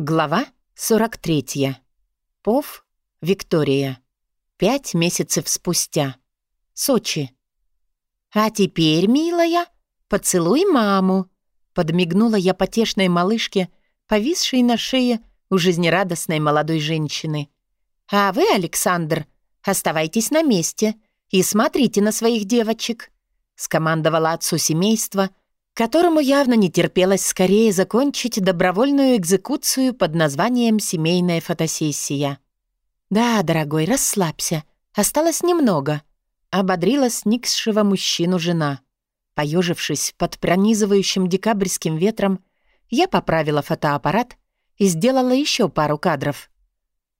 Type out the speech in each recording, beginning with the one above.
Глава 43. Пов, Виктория. Пять месяцев спустя. Сочи. «А теперь, милая, поцелуй маму», — подмигнула я потешной малышке, повисшей на шее у жизнерадостной молодой женщины. «А вы, Александр, оставайтесь на месте и смотрите на своих девочек», — скомандовала отцу семейства — которому явно не терпелось скорее закончить добровольную экзекуцию под названием «семейная фотосессия». «Да, дорогой, расслабься. Осталось немного», — ободрила сникшего мужчину жена. Поежившись под пронизывающим декабрьским ветром, я поправила фотоаппарат и сделала еще пару кадров.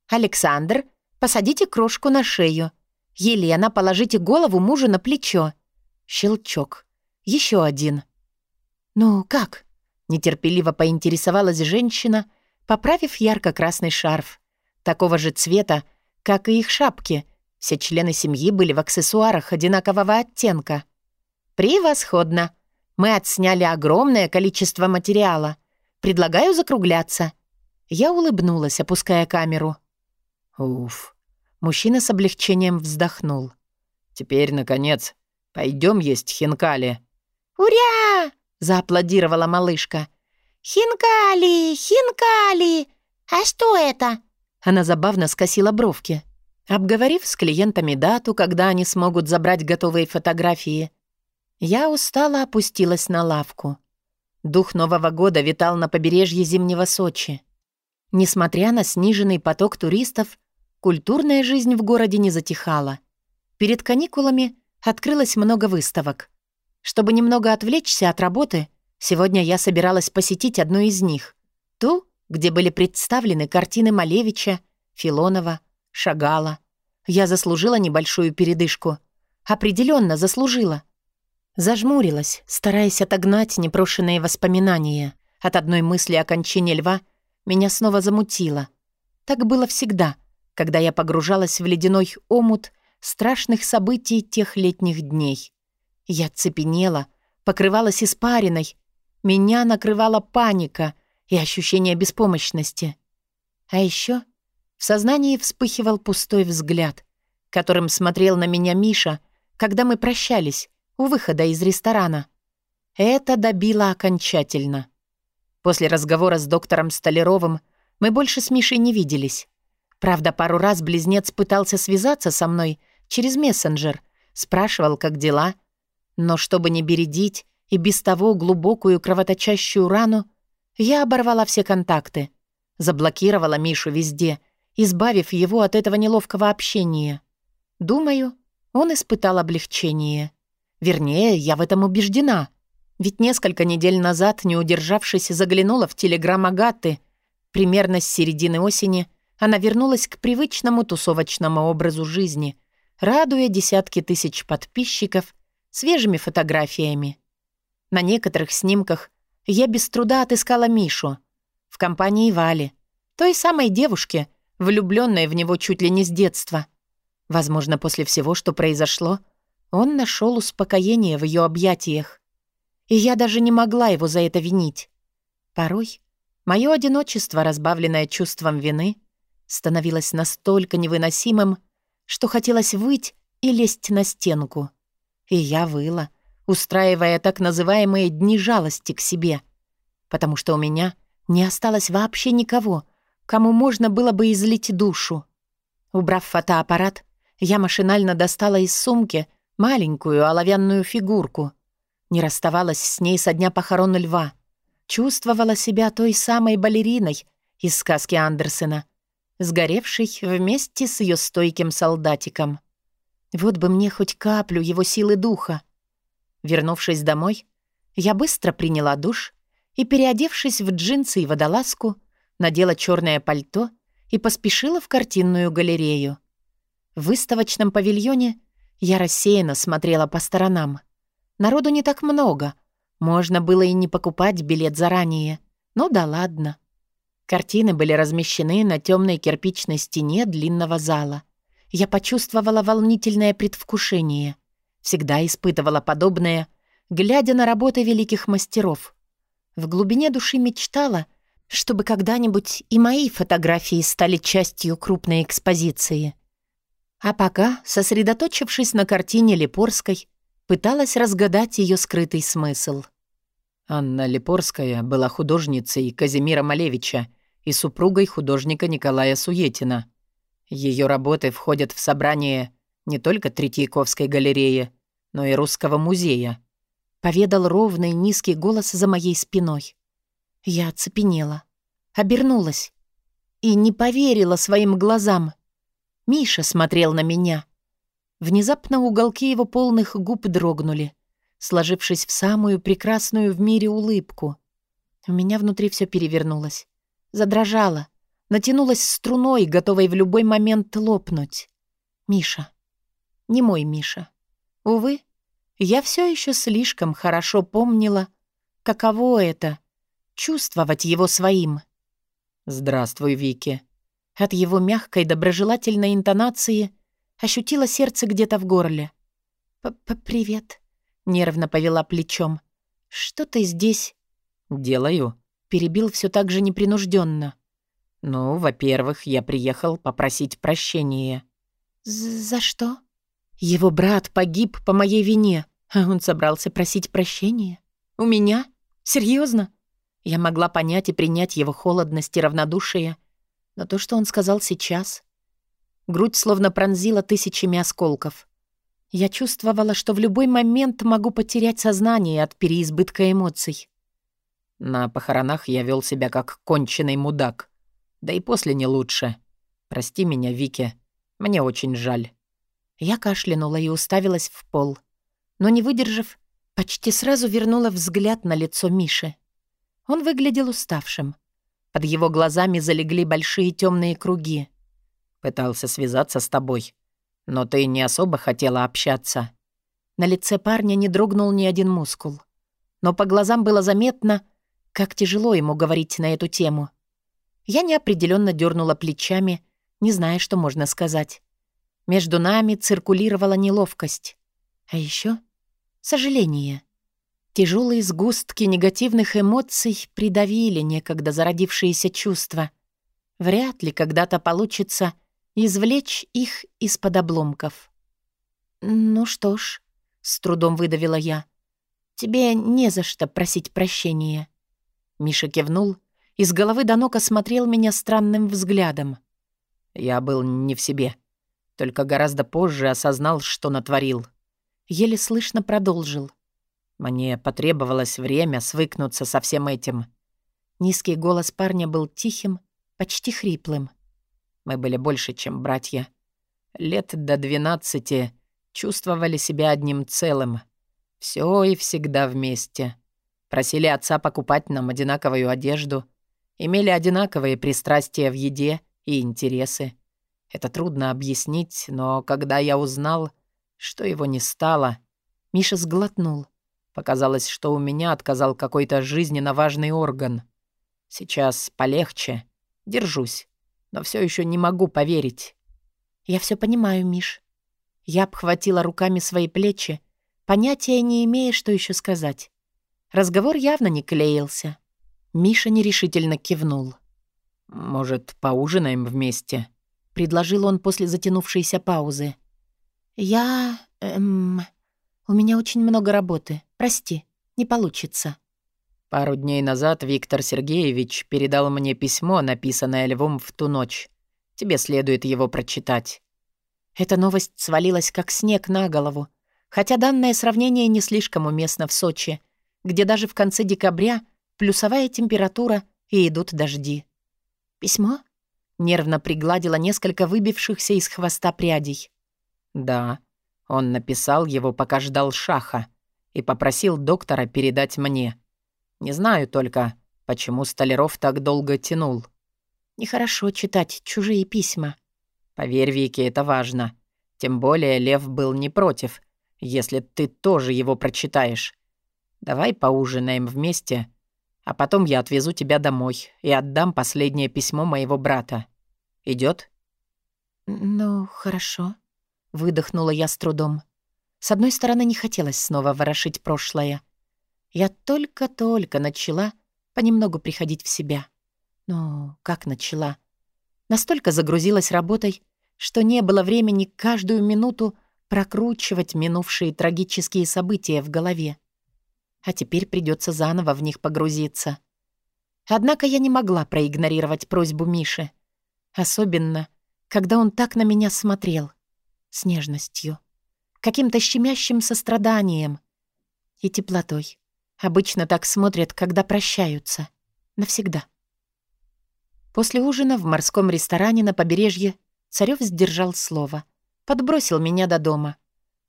«Александр, посадите крошку на шею. Елена, положите голову мужу на плечо». Щелчок. Еще один. «Ну, как?» — нетерпеливо поинтересовалась женщина, поправив ярко-красный шарф. Такого же цвета, как и их шапки. Все члены семьи были в аксессуарах одинакового оттенка. «Превосходно! Мы отсняли огромное количество материала. Предлагаю закругляться». Я улыбнулась, опуская камеру. «Уф». Мужчина с облегчением вздохнул. «Теперь, наконец, пойдем есть хинкали». «Уря!» Зааплодировала малышка. «Хинкали! Хинкали! А что это?» Она забавно скосила бровки. Обговорив с клиентами дату, когда они смогут забрать готовые фотографии, я устало опустилась на лавку. Дух Нового года витал на побережье зимнего Сочи. Несмотря на сниженный поток туристов, культурная жизнь в городе не затихала. Перед каникулами открылось много выставок. Чтобы немного отвлечься от работы, сегодня я собиралась посетить одну из них. Ту, где были представлены картины Малевича, Филонова, Шагала. Я заслужила небольшую передышку. Определенно заслужила. Зажмурилась, стараясь отогнать непрошенные воспоминания. От одной мысли о кончине льва меня снова замутило. Так было всегда, когда я погружалась в ледяной омут страшных событий тех летних дней. Я цепенела, покрывалась испариной. Меня накрывала паника и ощущение беспомощности. А еще в сознании вспыхивал пустой взгляд, которым смотрел на меня Миша, когда мы прощались у выхода из ресторана. Это добило окончательно. После разговора с доктором Столяровым мы больше с Мишей не виделись. Правда, пару раз близнец пытался связаться со мной через мессенджер, спрашивал, как дела — но чтобы не бередить и без того глубокую кровоточащую рану, я оборвала все контакты, заблокировала Мишу везде, избавив его от этого неловкого общения. Думаю, он испытал облегчение. Вернее, я в этом убеждена. Ведь несколько недель назад, не удержавшись, заглянула в телеграм Агаты. Примерно с середины осени она вернулась к привычному тусовочному образу жизни, радуя десятки тысяч подписчиков свежими фотографиями. На некоторых снимках я без труда отыскала Мишу в компании Вали, той самой девушки, влюбленной в него чуть ли не с детства. Возможно, после всего, что произошло, он нашел успокоение в ее объятиях. И я даже не могла его за это винить. Порой мое одиночество, разбавленное чувством вины, становилось настолько невыносимым, что хотелось выть и лезть на стенку. И я выла, устраивая так называемые дни жалости к себе, потому что у меня не осталось вообще никого, кому можно было бы излить душу. Убрав фотоаппарат, я машинально достала из сумки маленькую оловянную фигурку. Не расставалась с ней со дня похорон льва. Чувствовала себя той самой балериной из сказки Андерсена, сгоревшей вместе с ее стойким солдатиком. Вот бы мне хоть каплю его силы духа. Вернувшись домой, я быстро приняла душ и, переодевшись в джинсы и водолазку, надела черное пальто и поспешила в картинную галерею. В выставочном павильоне я рассеянно смотрела по сторонам. Народу не так много. Можно было и не покупать билет заранее. Ну да ладно. Картины были размещены на темной кирпичной стене длинного зала я почувствовала волнительное предвкушение. Всегда испытывала подобное, глядя на работы великих мастеров. В глубине души мечтала чтобы когда-нибудь и мои фотографии стали частью крупной экспозиции. А пока, сосредоточившись на картине Липорской, пыталась разгадать ее скрытый смысл. Анна Липорская была художницей Казимира Малевича и супругой художника Николая Суетина. Ее работы входят в собрание не только Третьяковской галереи, но и Русского музея. Поведал ровный низкий голос за моей спиной. Я оцепенела, обернулась и не поверила своим глазам. Миша смотрел на меня. Внезапно уголки его полных губ дрогнули, сложившись в самую прекрасную в мире улыбку. У меня внутри все перевернулось. Задрожало, натянулась струной, готовой в любой момент лопнуть. Миша. Не мой Миша. Увы, я все еще слишком хорошо помнила, каково это — чувствовать его своим. «Здравствуй, Вики», от его мягкой, доброжелательной интонации ощутила сердце где-то в горле. П -п «Привет», — нервно повела плечом. «Что ты здесь?» «Делаю», — перебил все так же непринужденно. «Ну, во-первых, я приехал попросить прощения». «За что?» «Его брат погиб по моей вине, а он собрался просить прощения. У меня? Серьезно? Я могла понять и принять его холодность и равнодушие, — но то, что он сказал сейчас... Грудь словно пронзила тысячами осколков. Я чувствовала, что в любой момент могу потерять сознание от переизбытка эмоций. На похоронах я вел себя как конченый мудак. Да и после не лучше. Прости меня, Вики. Мне очень жаль. Я кашлянула и уставилась в пол. Но не выдержав, почти сразу вернула взгляд на лицо Миши. Он выглядел уставшим. Под его глазами залегли большие темные круги. «Пытался связаться с тобой, но ты не особо хотела общаться». На лице парня не дрогнул ни один мускул. Но по глазам было заметно, как тяжело ему говорить на эту тему. Я неопределенно дернула плечами, не зная, что можно сказать. Между нами циркулировала неловкость. А еще сожаление. Тяжелые сгустки негативных эмоций придавили некогда зародившиеся чувства. Вряд ли когда-то получится извлечь их из-под обломков. «Ну что ж», — с трудом выдавила я, — «тебе не за что просить прощения». Миша кивнул и с головы до ног осмотрел меня странным взглядом. Я был не в себе. Только гораздо позже осознал, что натворил. Еле слышно продолжил. Мне потребовалось время свыкнуться со всем этим. Низкий голос парня был тихим, почти хриплым. Мы были больше, чем братья. Лет до двенадцати чувствовали себя одним целым. Все и всегда вместе. Просили отца покупать нам одинаковую одежду. Имели одинаковые пристрастия в еде и интересы. Это трудно объяснить, но когда я узнал, что его не стало... Миша сглотнул. Показалось, что у меня отказал какой-то жизненно важный орган. Сейчас полегче. Держусь. Но все еще не могу поверить. Я все понимаю, Миш. Я обхватила руками свои плечи, понятия не имея, что еще сказать. Разговор явно не клеился. Миша нерешительно кивнул. «Может, поужинаем вместе?» — предложил он после затянувшейся паузы. «Я... эм... У меня очень много работы. Прости, не получится». Пару дней назад Виктор Сергеевич передал мне письмо, написанное Львом в ту ночь. Тебе следует его прочитать. Эта новость свалилась как снег на голову, хотя данное сравнение не слишком уместно в Сочи, где даже в конце декабря плюсовая температура и идут дожди. «Письмо?» Нервно пригладила несколько выбившихся из хвоста прядей. «Да», он написал его, пока ждал Шаха, и попросил доктора передать мне. Не знаю только, почему Столяров так долго тянул. Нехорошо читать чужие письма. Поверь, Вики, это важно. Тем более Лев был не против, если ты тоже его прочитаешь. Давай поужинаем вместе, а потом я отвезу тебя домой и отдам последнее письмо моего брата. Идет? Ну, хорошо. Выдохнула я с трудом. С одной стороны, не хотелось снова ворошить прошлое. Я только-только начала понемногу приходить в себя. Ну, как начала? Настолько загрузилась работой, что не было времени каждую минуту прокручивать минувшие трагические события в голове. А теперь придется заново в них погрузиться. Однако я не могла проигнорировать просьбу Миши. Особенно, когда он так на меня смотрел. С нежностью. Каким-то щемящим состраданием. И теплотой. Обычно так смотрят, когда прощаются. Навсегда. После ужина в морском ресторане на побережье Царёв сдержал слово. Подбросил меня до дома.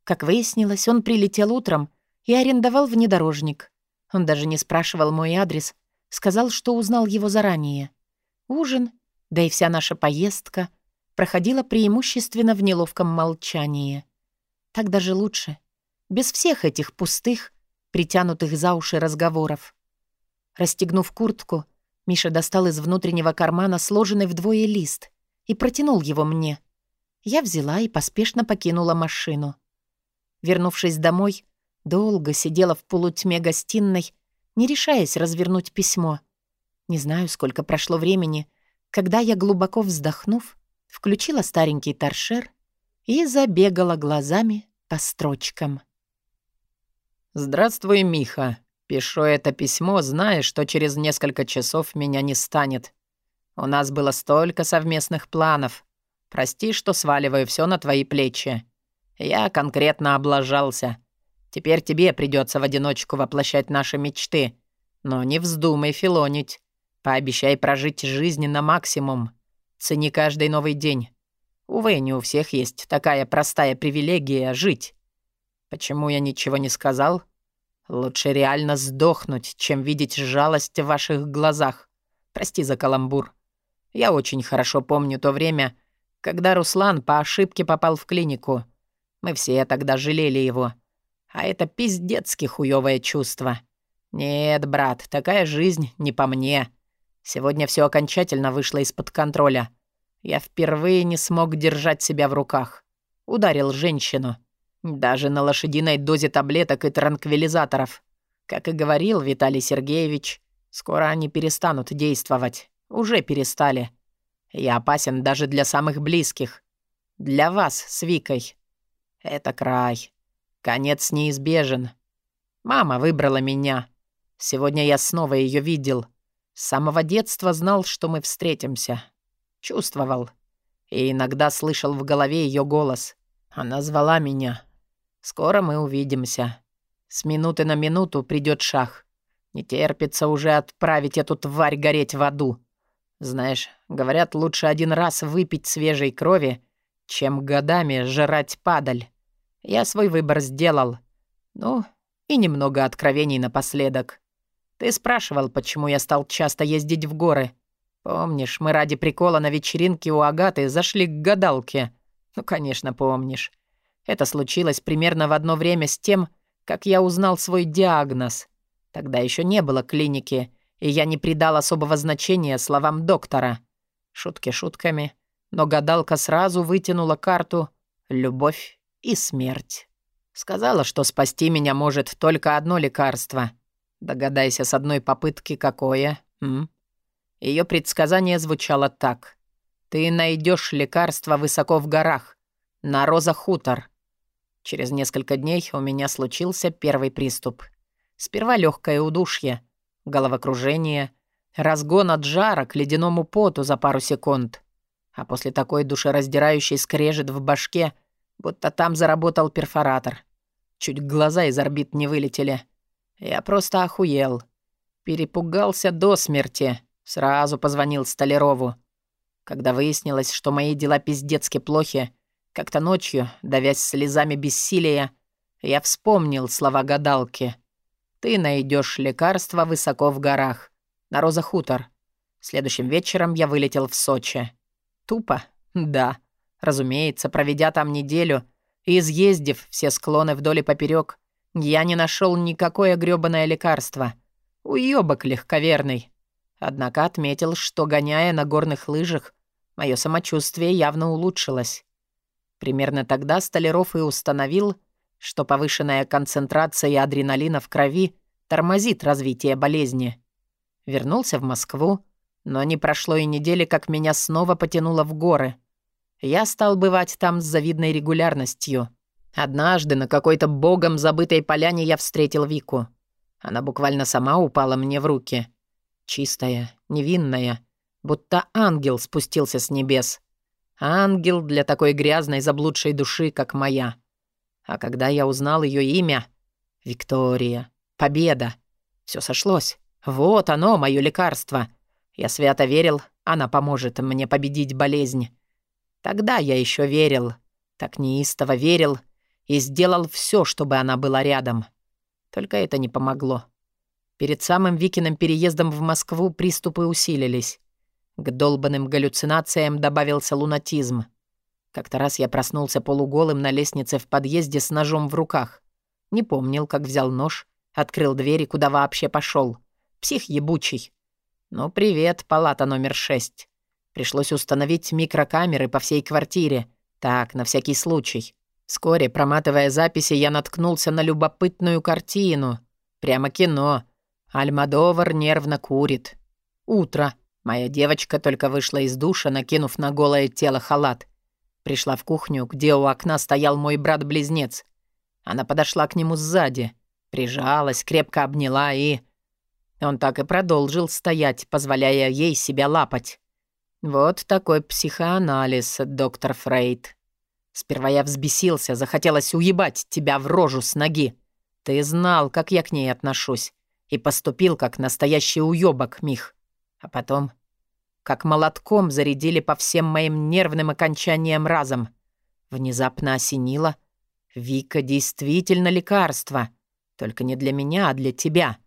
Как выяснилось, он прилетел утром и арендовал внедорожник. Он даже не спрашивал мой адрес, сказал, что узнал его заранее. Ужин, да и вся наша поездка проходила преимущественно в неловком молчании. Так даже лучше. Без всех этих пустых, притянутых за уши разговоров. Расстегнув куртку, Миша достал из внутреннего кармана сложенный вдвое лист и протянул его мне. Я взяла и поспешно покинула машину. Вернувшись домой, долго сидела в полутьме гостиной, не решаясь развернуть письмо. Не знаю, сколько прошло времени, когда я, глубоко вздохнув, включила старенький торшер и забегала глазами по строчкам. «Здравствуй, Миха. Пишу это письмо, зная, что через несколько часов меня не станет. У нас было столько совместных планов. Прости, что сваливаю все на твои плечи. Я конкретно облажался. Теперь тебе придется в одиночку воплощать наши мечты. Но не вздумай филонить. Пообещай прожить жизнь на максимум. Цени каждый новый день. Увы, не у всех есть такая простая привилегия — жить. Почему я ничего не сказал? Лучше реально сдохнуть, чем видеть жалость в ваших глазах. Прости за каламбур. Я очень хорошо помню то время, когда Руслан по ошибке попал в клинику. Мы все тогда жалели его. А это пиздецки хуёвое чувство. Нет, брат, такая жизнь не по мне. Сегодня все окончательно вышло из-под контроля. Я впервые не смог держать себя в руках. Ударил женщину. Даже на лошадиной дозе таблеток и транквилизаторов. Как и говорил Виталий Сергеевич, скоро они перестанут действовать. Уже перестали. Я опасен даже для самых близких. Для вас с Викой. Это край. Конец неизбежен. Мама выбрала меня. Сегодня я снова ее видел. С самого детства знал, что мы встретимся. Чувствовал. И иногда слышал в голове ее голос. Она звала меня. Скоро мы увидимся. С минуты на минуту придет шах. Не терпится уже отправить эту тварь гореть в аду. Знаешь, говорят, лучше один раз выпить свежей крови, чем годами жрать падаль. Я свой выбор сделал. Ну, и немного откровений напоследок. Ты спрашивал, почему я стал часто ездить в горы. Помнишь, мы ради прикола на вечеринке у Агаты зашли к гадалке? Ну, конечно, помнишь. Это случилось примерно в одно время с тем, как я узнал свой диагноз. Тогда еще не было клиники, и я не придал особого значения словам доктора. Шутки шутками, но гадалка сразу вытянула карту «Любовь и смерть». Сказала, что спасти меня может только одно лекарство. Догадайся с одной попытки, какое. Ее предсказание звучало так. «Ты найдешь лекарство высоко в горах, на Роза-Хутор. Через несколько дней у меня случился первый приступ. Сперва легкое удушье, головокружение, разгон от жара к ледяному поту за пару секунд. А после такой душераздирающей скрежет в башке, будто там заработал перфоратор. Чуть глаза из орбит не вылетели. Я просто охуел. Перепугался до смерти. Сразу позвонил Столярову. Когда выяснилось, что мои дела пиздецки плохи, как-то ночью, давясь слезами бессилия, я вспомнил слова гадалки. «Ты найдешь лекарство высоко в горах, на Роза-Хутор». Следующим вечером я вылетел в Сочи. Тупо? Да. Разумеется, проведя там неделю и изъездив все склоны вдоль и поперёк, я не нашел никакое грёбаное лекарство. Уёбок легковерный. Однако отметил, что, гоняя на горных лыжах, мое самочувствие явно улучшилось. Примерно тогда Столяров и установил, что повышенная концентрация адреналина в крови тормозит развитие болезни. Вернулся в Москву, Но не прошло и недели, как меня снова потянуло в горы. Я стал бывать там с завидной регулярностью. Однажды на какой-то богом забытой поляне я встретил Вику. Она буквально сама упала мне в руки. Чистая, невинная, будто ангел спустился с небес. Ангел для такой грязной заблудшей души, как моя. А когда я узнал ее имя... Виктория. Победа. Все сошлось. Вот оно, мое лекарство. Я свято верил, она поможет мне победить болезнь. Тогда я еще верил, так неистово верил и сделал все, чтобы она была рядом. Только это не помогло. Перед самым Викиным переездом в Москву приступы усилились. К долбанным галлюцинациям добавился лунатизм. Как-то раз я проснулся полуголым на лестнице в подъезде с ножом в руках. Не помнил, как взял нож, открыл дверь и куда вообще пошел. Псих ебучий. Ну, привет, палата номер шесть. Пришлось установить микрокамеры по всей квартире. Так, на всякий случай. Вскоре, проматывая записи, я наткнулся на любопытную картину. Прямо кино. Альмадовар нервно курит. Утро. Моя девочка только вышла из душа, накинув на голое тело халат. Пришла в кухню, где у окна стоял мой брат-близнец. Она подошла к нему сзади, прижалась, крепко обняла и... Он так и продолжил стоять, позволяя ей себя лапать. Вот такой психоанализ, доктор Фрейд. Сперва я взбесился, захотелось уебать тебя в рожу с ноги. Ты знал, как я к ней отношусь, и поступил как настоящий уёбок, Мих. А потом как молотком зарядили по всем моим нервным окончаниям разом. Внезапно осенило. Вика действительно лекарство. Только не для меня, а для тебя.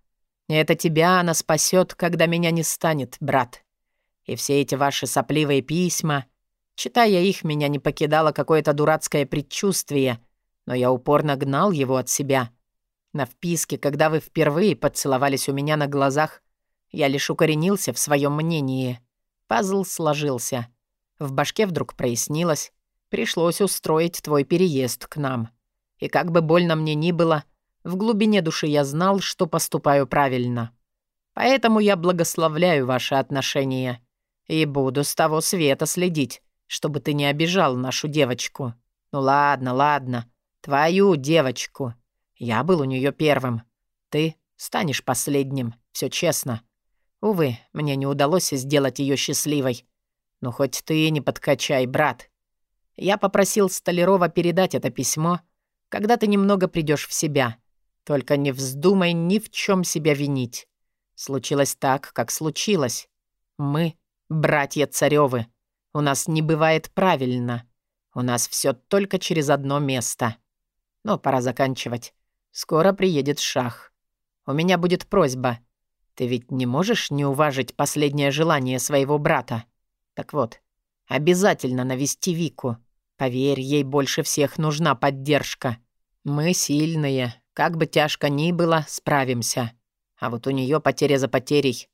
И это тебя она спасет, когда меня не станет, брат. И все эти ваши сопливые письма... Читая их, меня не покидало какое-то дурацкое предчувствие, но я упорно гнал его от себя. На вписке, когда вы впервые поцеловались у меня на глазах, я лишь укоренился в своем мнении — Пазл сложился. В башке вдруг прояснилось. Пришлось устроить твой переезд к нам. И как бы больно мне ни было, в глубине души я знал, что поступаю правильно. Поэтому я благословляю ваши отношения и буду с того света следить, чтобы ты не обижал нашу девочку. Ну ладно, ладно, твою девочку. Я был у нее первым. Ты станешь последним, все честно. Увы, мне не удалось сделать ее счастливой. Но хоть ты не подкачай, брат. Я попросил Столярова передать это письмо, когда ты немного придешь в себя. Только не вздумай ни в чем себя винить. Случилось так, как случилось. Мы — братья Царевы. У нас не бывает правильно. У нас все только через одно место. Но пора заканчивать. Скоро приедет Шах. У меня будет просьба — ты ведь не можешь не уважить последнее желание своего брата? Так вот, обязательно навести Вику. Поверь, ей больше всех нужна поддержка. Мы сильные, как бы тяжко ни было, справимся. А вот у нее потеря за потерей.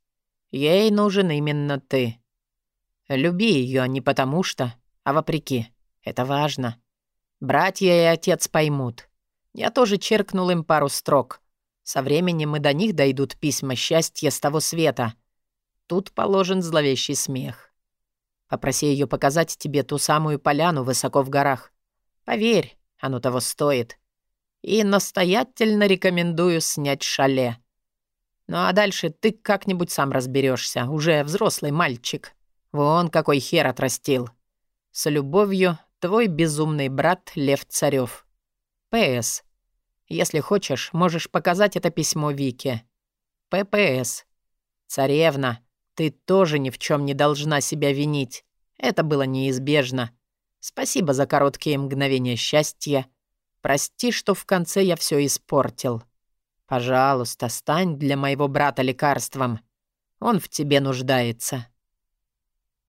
Ей нужен именно ты. Люби ее не потому что, а вопреки. Это важно. Братья и отец поймут. Я тоже черкнул им пару строк — со временем и до них дойдут письма счастья с того света. Тут положен зловещий смех. Попроси ее показать тебе ту самую поляну высоко в горах. Поверь, оно того стоит. И настоятельно рекомендую снять шале. Ну а дальше ты как-нибудь сам разберешься, уже взрослый мальчик. Вон какой хер отрастил. С любовью, твой безумный брат Лев Царев. П.С. Если хочешь, можешь показать это письмо Вике. ППС. Царевна, ты тоже ни в чем не должна себя винить. Это было неизбежно. Спасибо за короткие мгновения счастья. Прости, что в конце я все испортил. Пожалуйста, стань для моего брата лекарством. Он в тебе нуждается.